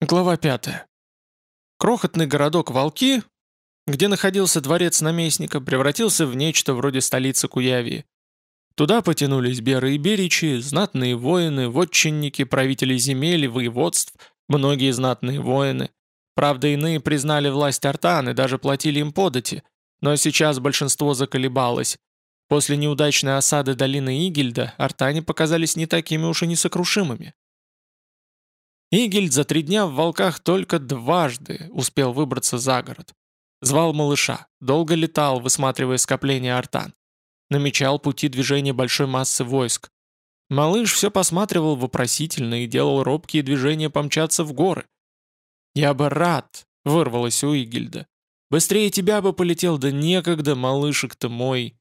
Глава 5. Крохотный городок Волки, где находился дворец наместника, превратился в нечто вроде столицы Куявии. Туда потянулись беры и беричи, знатные воины, вотчинники, правители земель и воеводств, многие знатные воины. Правда, иные признали власть Артан и даже платили им подати, но сейчас большинство заколебалось. После неудачной осады долины Игельда артане показались не такими уж и несокрушимыми. Игельд за три дня в волках только дважды успел выбраться за город. Звал малыша, долго летал, высматривая скопление артан. Намечал пути движения большой массы войск. Малыш все посматривал вопросительно и делал робкие движения помчаться в горы. «Я бы рад», — вырвалось у Игельда. «Быстрее тебя бы полетел, да некогда, малышек ты мой».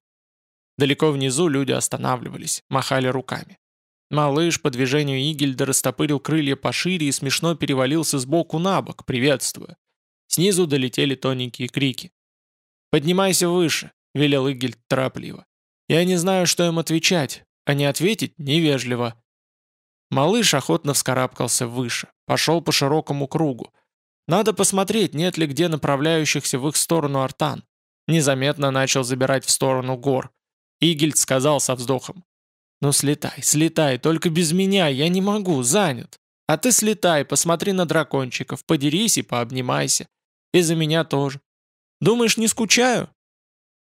Далеко внизу люди останавливались, махали руками. Малыш по движению Игельда растопырил крылья пошире и смешно перевалился сбоку на бок, приветствуя. Снизу долетели тоненькие крики. «Поднимайся выше», — велел Игельд торопливо. «Я не знаю, что им отвечать, а не ответить невежливо». Малыш охотно вскарабкался выше, пошел по широкому кругу. Надо посмотреть, нет ли где направляющихся в их сторону артан. Незаметно начал забирать в сторону гор. Игельд сказал со вздохом. «Ну слетай, слетай, только без меня, я не могу, занят. А ты слетай, посмотри на дракончиков, подерись и пообнимайся. И за меня тоже. Думаешь, не скучаю?»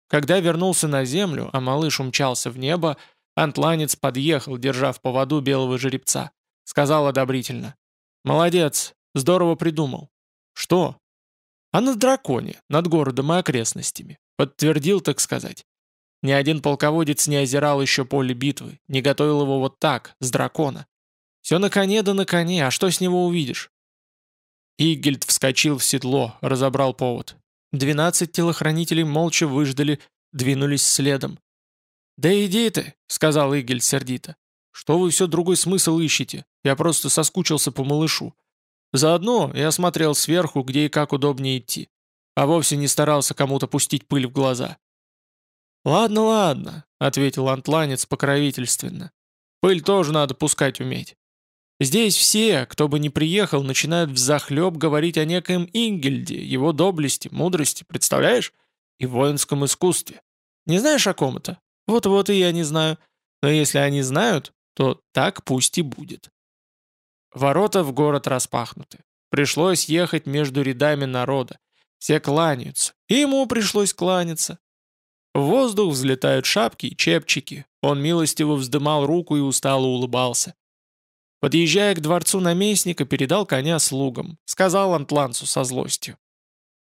Когда вернулся на землю, а малыш умчался в небо, антланец подъехал, держа в поводу белого жеребца. Сказал одобрительно. «Молодец, здорово придумал». «Что?» «А на драконе, над городом и окрестностями. Подтвердил, так сказать. Ни один полководец не озирал еще поле битвы, не готовил его вот так, с дракона. Все на коне да на коне, а что с него увидишь? Игельд вскочил в седло, разобрал повод. Двенадцать телохранителей молча выждали, двинулись следом. «Да иди ты», — сказал Игельд сердито. «Что вы все другой смысл ищете? Я просто соскучился по малышу. Заодно я смотрел сверху, где и как удобнее идти. А вовсе не старался кому-то пустить пыль в глаза. «Ладно, ладно», — ответил антланец покровительственно. «Пыль тоже надо пускать уметь. Здесь все, кто бы ни приехал, начинают взахлеб говорить о некоем Ингельде, его доблести, мудрости, представляешь? И воинском искусстве. Не знаешь о ком это? Вот-вот и я не знаю. Но если они знают, то так пусть и будет». Ворота в город распахнуты. Пришлось ехать между рядами народа. Все кланяются. И ему пришлось кланяться. В воздух взлетают шапки и чепчики. Он милостиво вздымал руку и устало улыбался. Подъезжая к дворцу наместника, передал коня слугам. Сказал Антланцу со злостью.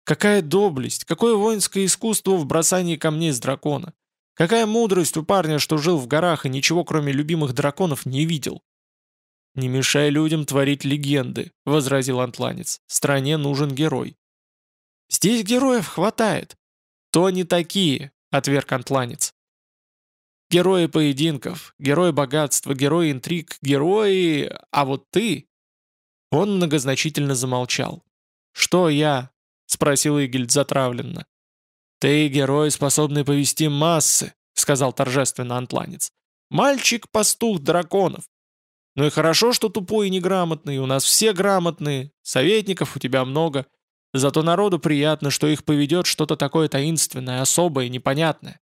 «Какая доблесть, какое воинское искусство в бросании камней с дракона! Какая мудрость у парня, что жил в горах и ничего кроме любимых драконов не видел!» «Не мешай людям творить легенды», — возразил Антланец. «Стране нужен герой». «Здесь героев хватает». «То не такие, — отверг антланец. «Герои поединков, герои богатства, герои интриг, герои... А вот ты...» Он многозначительно замолчал. «Что я?» — спросил Игельд затравленно. «Ты герой, способный повести массы», — сказал торжественно антланец. «Мальчик-пастух драконов. Ну и хорошо, что тупой и неграмотный, у нас все грамотные, советников у тебя много. Зато народу приятно, что их поведет что-то такое таинственное, особое, непонятное.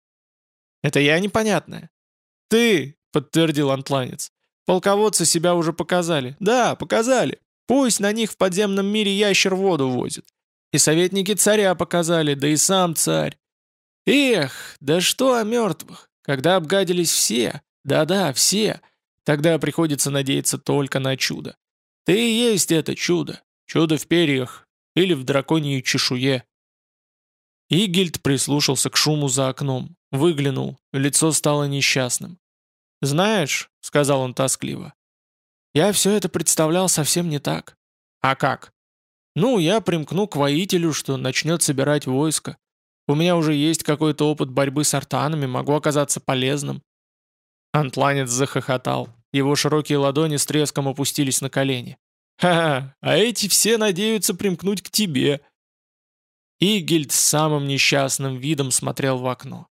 Это я непонятное? Ты, подтвердил антланец. Полководцы себя уже показали. Да, показали. Пусть на них в подземном мире ящер воду возит. И советники царя показали, да и сам царь. Эх, да что о мертвых, когда обгадились все, да-да, все, тогда приходится надеяться только на чудо. Ты и есть это чудо, чудо в перьях, или в драконьей чешуе. Игельд прислушался к шуму за окном, выглянул, лицо стало несчастным. «Знаешь», — сказал он тоскливо, — «я все это представлял совсем не так». «А как?» «Ну, я примкну к воителю, что начнет собирать войско. У меня уже есть какой-то опыт борьбы с артанами, могу оказаться полезным». Антланец захохотал. Его широкие ладони с треском опустились на колени. Ха-ха, а эти все надеются примкнуть к тебе. Игельд с самым несчастным видом смотрел в окно.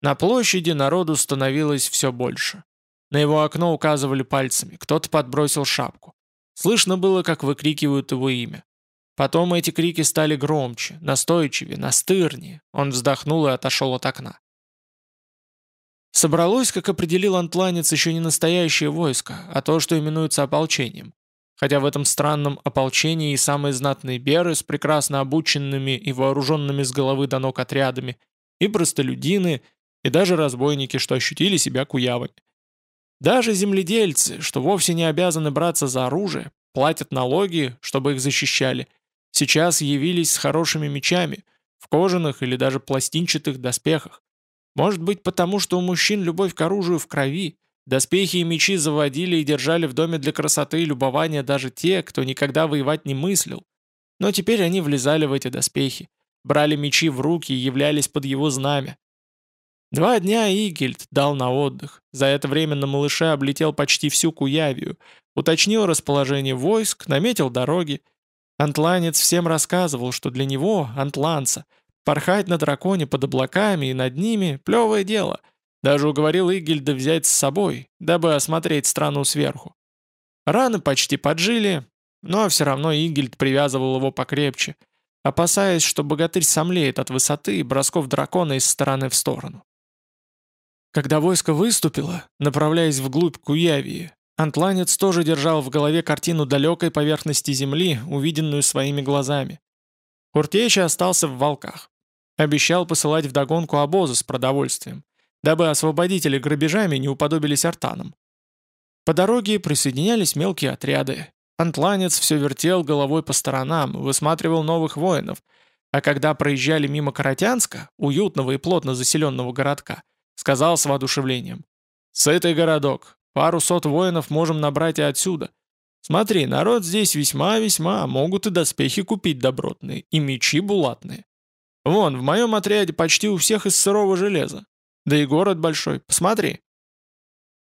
На площади народу становилось все больше. На его окно указывали пальцами, кто-то подбросил шапку. Слышно было, как выкрикивают его имя. Потом эти крики стали громче, настойчивее, настырнее. Он вздохнул и отошел от окна. Собралось, как определил антланец, еще не настоящее войско, а то, что именуется ополчением. Хотя в этом странном ополчении и самые знатные беры с прекрасно обученными и вооруженными с головы до ног отрядами, и простолюдины, и даже разбойники, что ощутили себя куявами. Даже земледельцы, что вовсе не обязаны браться за оружие, платят налоги, чтобы их защищали, сейчас явились с хорошими мечами, в кожаных или даже пластинчатых доспехах. Может быть потому, что у мужчин любовь к оружию в крови, доспехи и мечи заводили и держали в доме для красоты и любования даже те, кто никогда воевать не мыслил. Но теперь они влезали в эти доспехи, брали мечи в руки и являлись под его знамя. Два дня Игельд дал на отдых. За это время на малыше облетел почти всю Куявию, уточнил расположение войск, наметил дороги, Антланец всем рассказывал, что для него, антланца, порхать на драконе под облаками и над ними – плевое дело. Даже уговорил Игельда взять с собой, дабы осмотреть страну сверху. Раны почти поджили, но все равно Игельд привязывал его покрепче, опасаясь, что богатырь сомлеет от высоты и бросков дракона из стороны в сторону. Когда войско выступило, направляясь вглубь Куявии, Антланец тоже держал в голове картину далекой поверхности земли, увиденную своими глазами. Куртеча остался в волках. Обещал посылать вдогонку обозы с продовольствием, дабы освободители грабежами не уподобились артанам. По дороге присоединялись мелкие отряды. Антланец все вертел головой по сторонам, высматривал новых воинов, а когда проезжали мимо Каратянска, уютного и плотно заселенного городка, сказал с воодушевлением. «Сытый городок, Пару сот воинов можем набрать и отсюда. Смотри, народ здесь весьма-весьма, могут и доспехи купить добротные, и мечи булатные. Вон, в моем отряде почти у всех из сырого железа. Да и город большой, посмотри».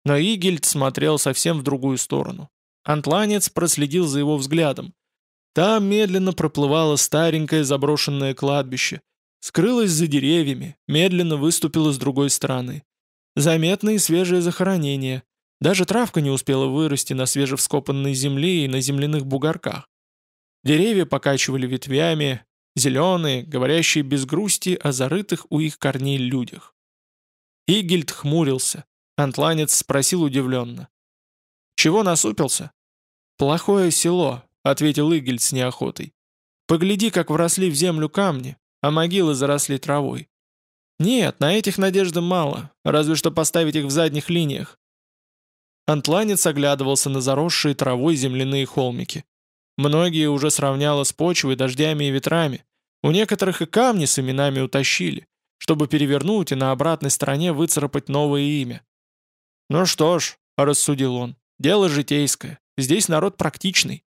Но Игельд смотрел совсем в другую сторону. Антланец проследил за его взглядом. Там медленно проплывало старенькое заброшенное кладбище. Скрылось за деревьями, медленно выступило с другой стороны. Заметные свежие захоронения. Даже травка не успела вырасти на свежевскопанной земле и на земляных бугорках. Деревья покачивали ветвями, зеленые, говорящие без грусти о зарытых у их корней людях. Игельд хмурился. Антланец спросил удивленно. «Чего насупился?» «Плохое село», — ответил Игельд с неохотой. «Погляди, как вросли в землю камни, а могилы заросли травой. Нет, на этих надежды мало, разве что поставить их в задних линиях. Антланец оглядывался на заросшие травой земляные холмики. Многие уже сравняло с почвой, дождями и ветрами. У некоторых и камни с именами утащили, чтобы перевернуть и на обратной стороне выцарапать новое имя. «Ну что ж», — рассудил он, — «дело житейское. Здесь народ практичный».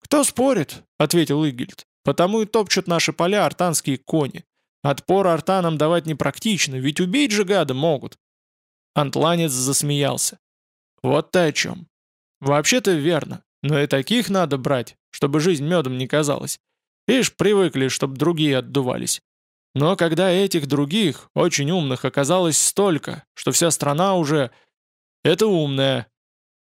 «Кто спорит?» — ответил Игельд. «Потому и топчут наши поля артанские кони. Отпор артанам давать непрактично, ведь убить же гада могут». Антланец засмеялся. Вот ты о чем. Вообще-то верно, но и таких надо брать, чтобы жизнь медом не казалась. Видишь, привыкли, чтобы другие отдувались. Но когда этих других, очень умных, оказалось столько, что вся страна уже... Это умная.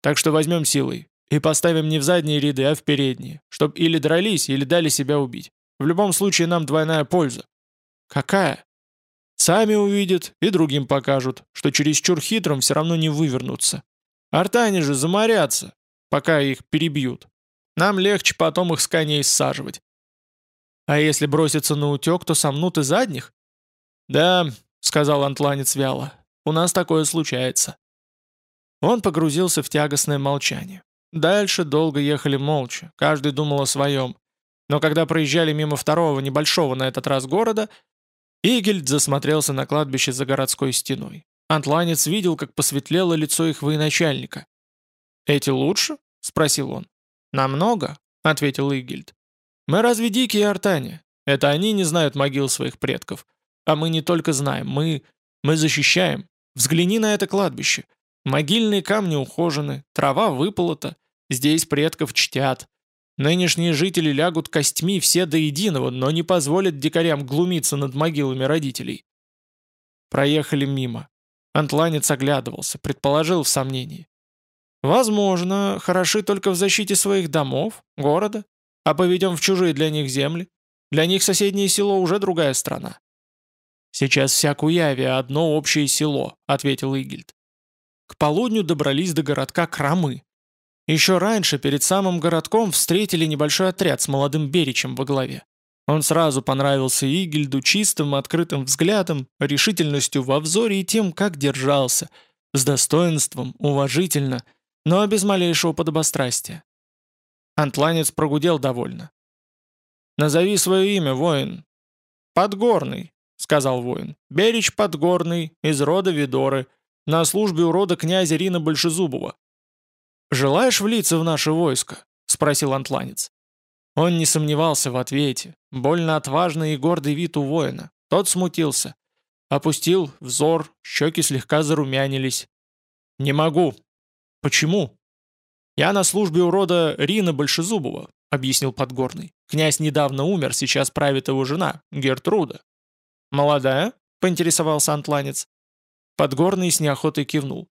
Так что возьмем силой и поставим не в задние ряды, а в передние, чтобы или дрались, или дали себя убить. В любом случае нам двойная польза. Какая? Сами увидят и другим покажут, что чересчур хитрым все равно не вывернуться. Артане же заморятся, пока их перебьют. Нам легче потом их с коней саживать. А если броситься на утек, то сомнут и задних? Да, сказал антланец вяло, у нас такое случается. Он погрузился в тягостное молчание. Дальше долго ехали молча, каждый думал о своем. Но когда проезжали мимо второго небольшого на этот раз города, Игельд засмотрелся на кладбище за городской стеной. Антланец видел, как посветлело лицо их военачальника. «Эти лучше?» — спросил он. «Намного?» — ответил Игельд. «Мы разве дикие артане? Это они не знают могил своих предков. А мы не только знаем, мы... мы защищаем. Взгляни на это кладбище. Могильные камни ухожены, трава выполота, здесь предков чтят. Нынешние жители лягут костьми все до единого, но не позволят дикарям глумиться над могилами родителей». Проехали мимо. Антланец оглядывался, предположил в сомнении. Возможно, хороши только в защите своих домов, города, а поведем в чужие для них земли. Для них соседнее село уже другая страна. «Сейчас вся Куявия одно общее село», — ответил Игельд. К полудню добрались до городка Крамы. Еще раньше, перед самым городком, встретили небольшой отряд с молодым Беричем во главе. Он сразу понравился Игельду чистым, открытым взглядом, решительностью во взоре и тем, как держался, с достоинством, уважительно, но без малейшего подобострастия. Антланец прогудел довольно. «Назови свое имя, воин». «Подгорный», — сказал воин. «Берич Подгорный, из рода Видоры, на службе у рода князя Рина Большезубова». «Желаешь влиться в наше войско?» — спросил антланец. Он не сомневался в ответе. Больно отважный и гордый вид у воина. Тот смутился. Опустил взор, щеки слегка зарумянились. «Не могу». «Почему?» «Я на службе у рода Рина Большезубова», — объяснил Подгорный. «Князь недавно умер, сейчас правит его жена, Гертруда». «Молодая?» — поинтересовался антланец. Подгорный с неохотой кивнул.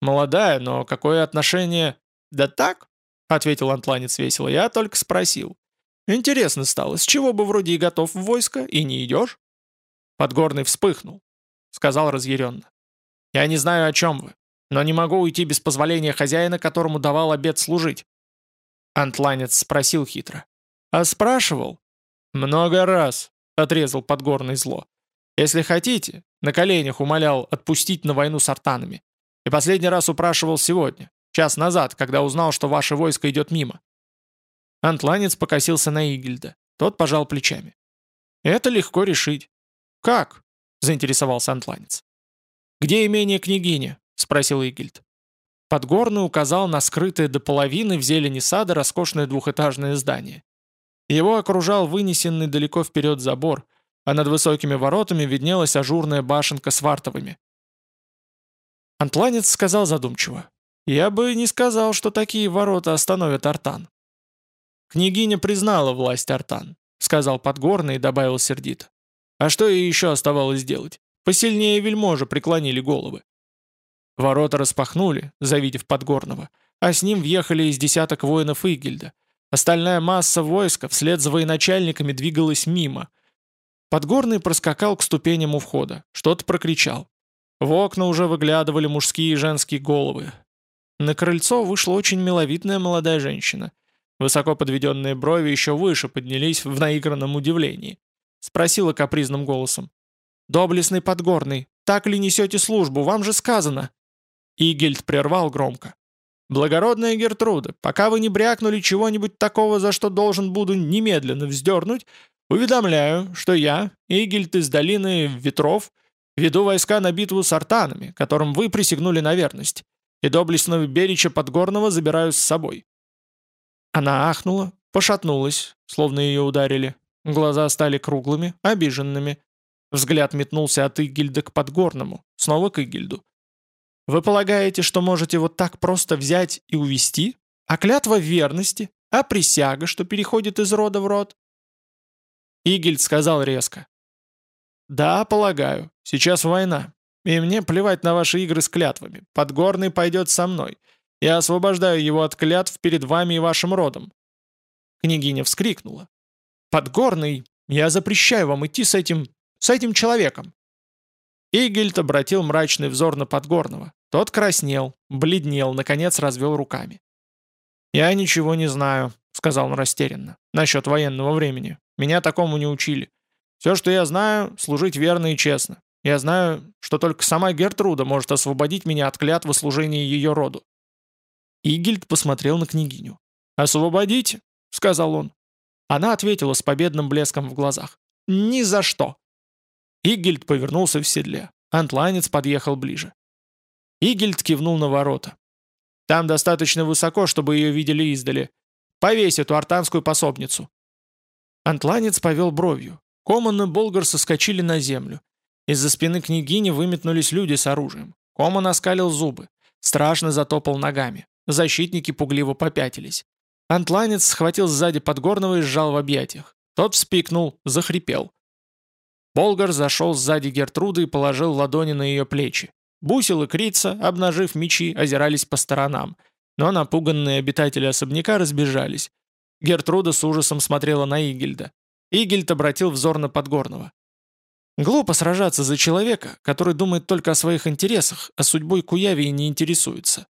«Молодая, но какое отношение...» «Да так, — ответил антланец весело, — я только спросил. Интересно стало, с чего бы вроде и готов в войско, и не идешь? Подгорный вспыхнул, — сказал разъяренно. Я не знаю, о чем вы, но не могу уйти без позволения хозяина, которому давал обед служить. Антланец спросил хитро. А спрашивал? Много раз, — отрезал Подгорный зло. Если хотите, на коленях умолял отпустить на войну с артанами. И последний раз упрашивал сегодня. Час назад, когда узнал, что ваше войско идет мимо». Антланец покосился на Игельда. Тот пожал плечами. «Это легко решить». «Как?» — заинтересовался Антланец. «Где имение княгини?» — спросил Игельд. Подгорный указал на скрытое до половины в зелени сада роскошное двухэтажное здание. Его окружал вынесенный далеко вперед забор, а над высокими воротами виднелась ажурная башенка с вартовыми. Антланец сказал задумчиво. Я бы не сказал, что такие ворота остановят Артан. Княгиня признала власть Артан, сказал Подгорный и добавил сердито. А что ей еще оставалось делать? Посильнее вельможи преклонили головы. Ворота распахнули, завидев Подгорного, а с ним въехали из десяток воинов Игельда. Остальная масса войска вслед за военачальниками двигалась мимо. Подгорный проскакал к ступеням у входа, что-то прокричал. В окна уже выглядывали мужские и женские головы. На крыльцо вышла очень миловидная молодая женщина. Высоко подведенные брови еще выше поднялись в наигранном удивлении. Спросила капризным голосом. «Доблестный Подгорный, так ли несете службу? Вам же сказано!» Игельд прервал громко. «Благородная Гертруда, пока вы не брякнули чего-нибудь такого, за что должен буду немедленно вздернуть, уведомляю, что я, Игельд из долины Ветров, веду войска на битву с артанами, которым вы присягнули на верность и доблестного Берича Подгорного забираю с собой». Она ахнула, пошатнулась, словно ее ударили. Глаза стали круглыми, обиженными. Взгляд метнулся от Игильда к Подгорному, снова к Игильду. «Вы полагаете, что можете вот так просто взять и увести? А клятва верности? А присяга, что переходит из рода в род?» Игильд сказал резко. «Да, полагаю. Сейчас война. И мне плевать на ваши игры с клятвами. Подгорный пойдет со мной. Я освобождаю его от клятв перед вами и вашим родом». Княгиня вскрикнула. «Подгорный, я запрещаю вам идти с этим... с этим человеком». Игельд обратил мрачный взор на Подгорного. Тот краснел, бледнел, наконец развел руками. «Я ничего не знаю», — сказал он растерянно, — «насчет военного времени. Меня такому не учили. Все, что я знаю, служить верно и честно. Я знаю, что только сама Гертруда может освободить меня от клятвы служения ее роду». Игильд посмотрел на княгиню. «Освободите», — сказал он. Она ответила с победным блеском в глазах. «Ни за что!» Игильд повернулся в седле. Антланец подъехал ближе. Игильд кивнул на ворота. «Там достаточно высоко, чтобы ее видели издали. Повесь эту артанскую пособницу». Антланец повел бровью. Коман и Болгар соскочили на землю. Из-за спины княгини выметнулись люди с оружием. Кома наскалил зубы. Страшно затопал ногами. Защитники пугливо попятились. Антланец схватил сзади Подгорного и сжал в объятиях. Тот вспикнул, захрипел. Болгар зашел сзади Гертруды и положил ладони на ее плечи. Бусил и Крица, обнажив мечи, озирались по сторонам. но напуганные обитатели особняка разбежались. Гертруда с ужасом смотрела на Игельда. Игельд обратил взор на Подгорного. Глупо сражаться за человека, который думает только о своих интересах, а судьбой Куявии не интересуется.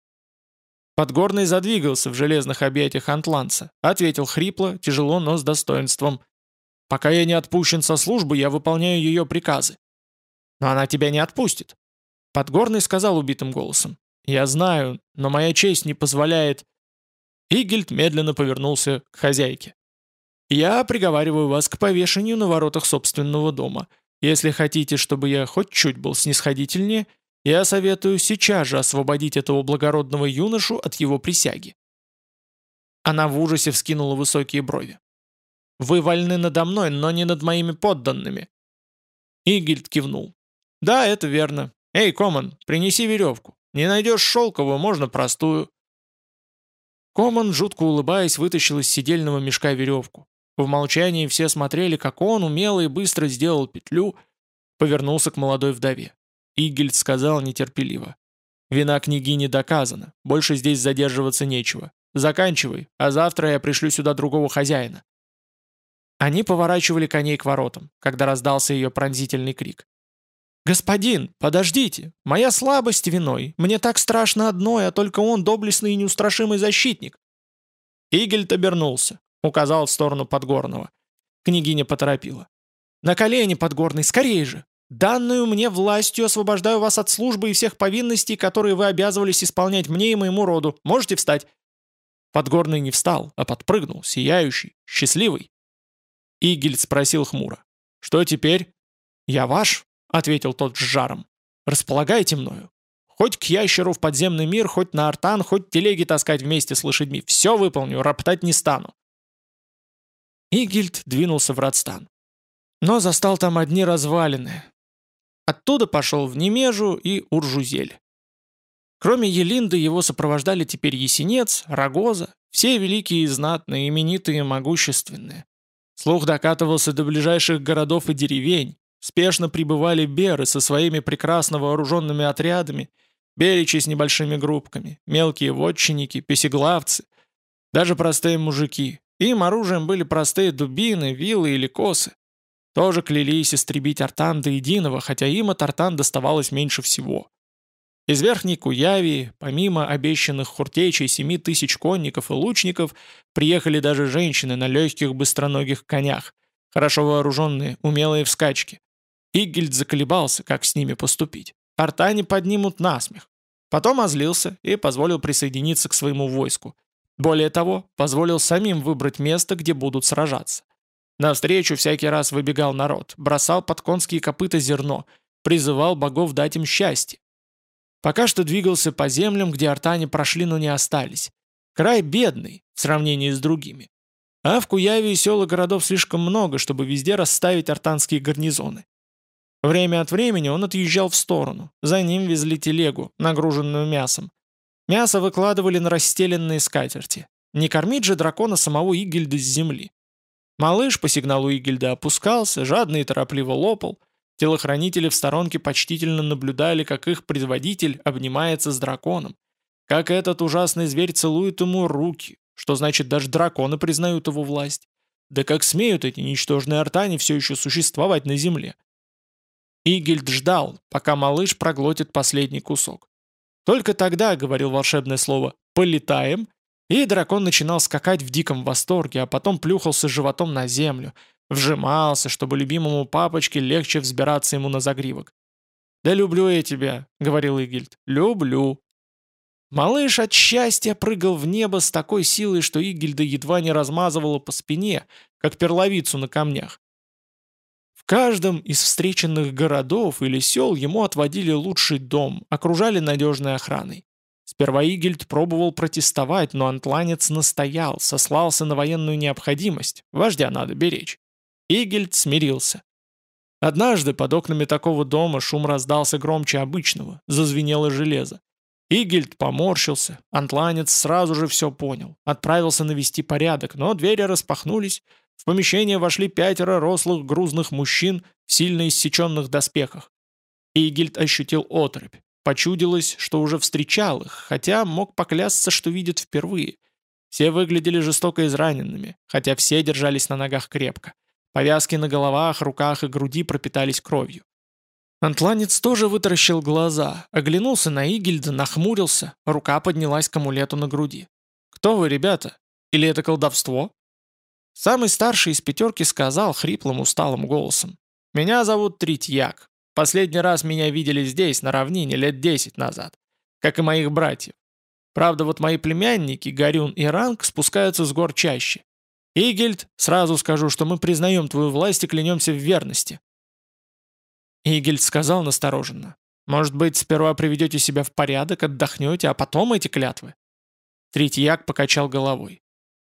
Подгорный задвигался в железных объятиях антланца, ответил хрипло, тяжело, но с достоинством. «Пока я не отпущен со службы, я выполняю ее приказы». «Но она тебя не отпустит». Подгорный сказал убитым голосом. «Я знаю, но моя честь не позволяет...» Игельд медленно повернулся к хозяйке. «Я приговариваю вас к повешению на воротах собственного дома. Если хотите, чтобы я хоть чуть был снисходительнее, я советую сейчас же освободить этого благородного юношу от его присяги». Она в ужасе вскинула высокие брови. «Вы вольны надо мной, но не над моими подданными». Игельд кивнул. «Да, это верно. Эй, Коман, принеси веревку. Не найдешь шелковую, можно простую». Коман, жутко улыбаясь, вытащил из сидельного мешка веревку. В молчании все смотрели, как он умело и быстро сделал петлю, повернулся к молодой вдове. Игельд сказал нетерпеливо. «Вина княгини доказана, больше здесь задерживаться нечего. Заканчивай, а завтра я пришлю сюда другого хозяина». Они поворачивали коней к воротам, когда раздался ее пронзительный крик. «Господин, подождите! Моя слабость виной. Мне так страшно одной, а только он доблестный и неустрашимый защитник!» Игельд обернулся, указал в сторону Подгорного. Княгиня поторопила. «На колени, Подгорный, скорее же! Данную мне властью освобождаю вас от службы и всех повинностей, которые вы обязывались исполнять мне и моему роду. Можете встать?» Подгорный не встал, а подпрыгнул, сияющий, счастливый. Игельд спросил хмуро. «Что теперь?» «Я ваш», — ответил тот с жаром. «Располагайте мною. Хоть к ящеру в подземный мир, хоть на артан, хоть телеги таскать вместе с лошадьми. Все выполню, роптать не стану». Игельд двинулся в Радстан. Но застал там одни развалины, Оттуда пошел в Немежу и Уржузель. Кроме Елинды его сопровождали теперь Есенец, Рогоза, все великие и знатные, именитые и могущественные. Слух докатывался до ближайших городов и деревень, спешно прибывали беры со своими прекрасно вооруженными отрядами, беречи с небольшими группками, мелкие вотчинники, песеглавцы, даже простые мужики. Им оружием были простые дубины, вилы или косы. Тоже клялись истребить Артан до единого, хотя им от Артан доставалось меньше всего. Из Верхней Куявии, помимо обещанных хуртечей семи тысяч конников и лучников, приехали даже женщины на легких быстроногих конях, хорошо вооруженные, умелые в скачке. Игельд заколебался, как с ними поступить. Артане поднимут насмех. Потом озлился и позволил присоединиться к своему войску. Более того, позволил самим выбрать место, где будут сражаться. Навстречу всякий раз выбегал народ, бросал под конские копыта зерно, призывал богов дать им счастье. Пока что двигался по землям, где артане прошли, но не остались. Край бедный в сравнении с другими. А в Куяве сел и городов слишком много, чтобы везде расставить артанские гарнизоны. Время от времени он отъезжал в сторону. За ним везли телегу, нагруженную мясом. Мясо выкладывали на расстеленные скатерти. Не кормить же дракона самого Игельда с земли. Малыш по сигналу Игельда опускался, жадно и торопливо лопал. Телохранители в сторонке почтительно наблюдали, как их предводитель обнимается с драконом. Как этот ужасный зверь целует ему руки, что значит даже драконы признают его власть. Да как смеют эти ничтожные артани все еще существовать на земле? Игельд ждал, пока малыш проглотит последний кусок. Только тогда, говорил волшебное слово, «полетаем», и дракон начинал скакать в диком восторге, а потом плюхался животом на землю, вжимался, чтобы любимому папочке легче взбираться ему на загривок. «Да люблю я тебя», — говорил Игильд, — «люблю». Малыш от счастья прыгал в небо с такой силой, что Игильда едва не размазывала по спине, как перловицу на камнях. В каждом из встреченных городов или сел ему отводили лучший дом, окружали надежной охраной. Сперва Игельд пробовал протестовать, но антланец настоял, сослался на военную необходимость, вождя надо беречь. Игельд смирился. Однажды под окнами такого дома шум раздался громче обычного, зазвенело железо. Игельд поморщился, антланец сразу же все понял, отправился навести порядок, но двери распахнулись, в помещение вошли пятеро рослых грузных мужчин в сильно иссеченных доспехах. Игельд ощутил отрыбь. Почудилось, что уже встречал их, хотя мог поклясться, что видит впервые. Все выглядели жестоко израненными, хотя все держались на ногах крепко. Повязки на головах, руках и груди пропитались кровью. Антланец тоже вытаращил глаза, оглянулся на Игельда, нахмурился, рука поднялась к амулету на груди. «Кто вы, ребята? Или это колдовство?» Самый старший из пятерки сказал хриплым усталым голосом. «Меня зовут Тритьяк. Последний раз меня видели здесь, на равнине, лет десять назад. Как и моих братьев. Правда, вот мои племянники, Горюн и Ранг, спускаются с гор чаще. Игельд, сразу скажу, что мы признаем твою власть и клянемся в верности». Игельд сказал настороженно. «Может быть, сперва приведете себя в порядок, отдохнете, а потом эти клятвы?» Третьяк покачал головой.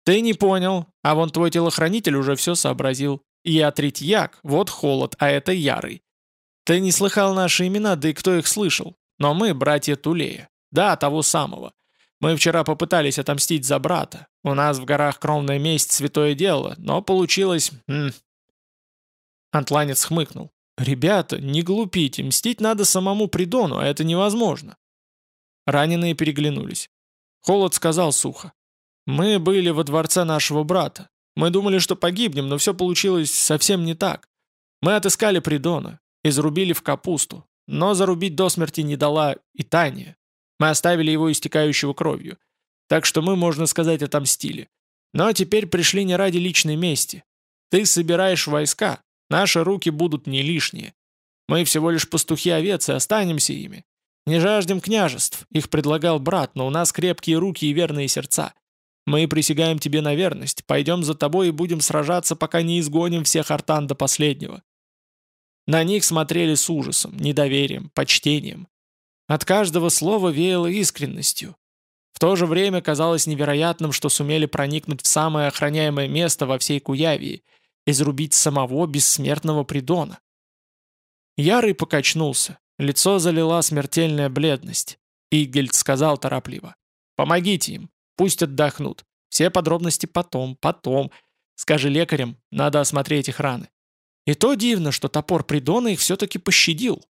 «Ты не понял, а вон твой телохранитель уже все сообразил. Я Третьяк, вот холод, а это Ярый. Ты не слыхал наши имена, да и кто их слышал? Но мы братья Тулея. Да, того самого. Мы вчера попытались отомстить за брата. У нас в горах кровная месть святое дело, но получилось... М -м. Антланец хмыкнул. «Ребята, не глупите, мстить надо самому Придону, а это невозможно». Раненые переглянулись. Холод сказал сухо. «Мы были во дворце нашего брата. Мы думали, что погибнем, но все получилось совсем не так. Мы отыскали Придона, изрубили в капусту, но зарубить до смерти не дала и Таня. Мы оставили его истекающего кровью. Так что мы, можно сказать, отомстили. Но теперь пришли не ради личной мести. Ты собираешь войска, наши руки будут не лишние. Мы всего лишь пастухи овец и останемся ими. Не жаждем княжеств, их предлагал брат, но у нас крепкие руки и верные сердца. Мы присягаем тебе на верность, пойдем за тобой и будем сражаться, пока не изгоним всех артан до последнего». На них смотрели с ужасом, недоверием, почтением. От каждого слова веяло искренностью. В то же время казалось невероятным, что сумели проникнуть в самое охраняемое место во всей Куявии, изрубить самого бессмертного Придона. Ярый покачнулся, лицо залила смертельная бледность. Игельд сказал торопливо, «Помогите им, Пусть отдохнут. Все подробности потом, потом. Скажи лекарям, надо осмотреть их раны. И то дивно, что топор Придона их все-таки пощадил.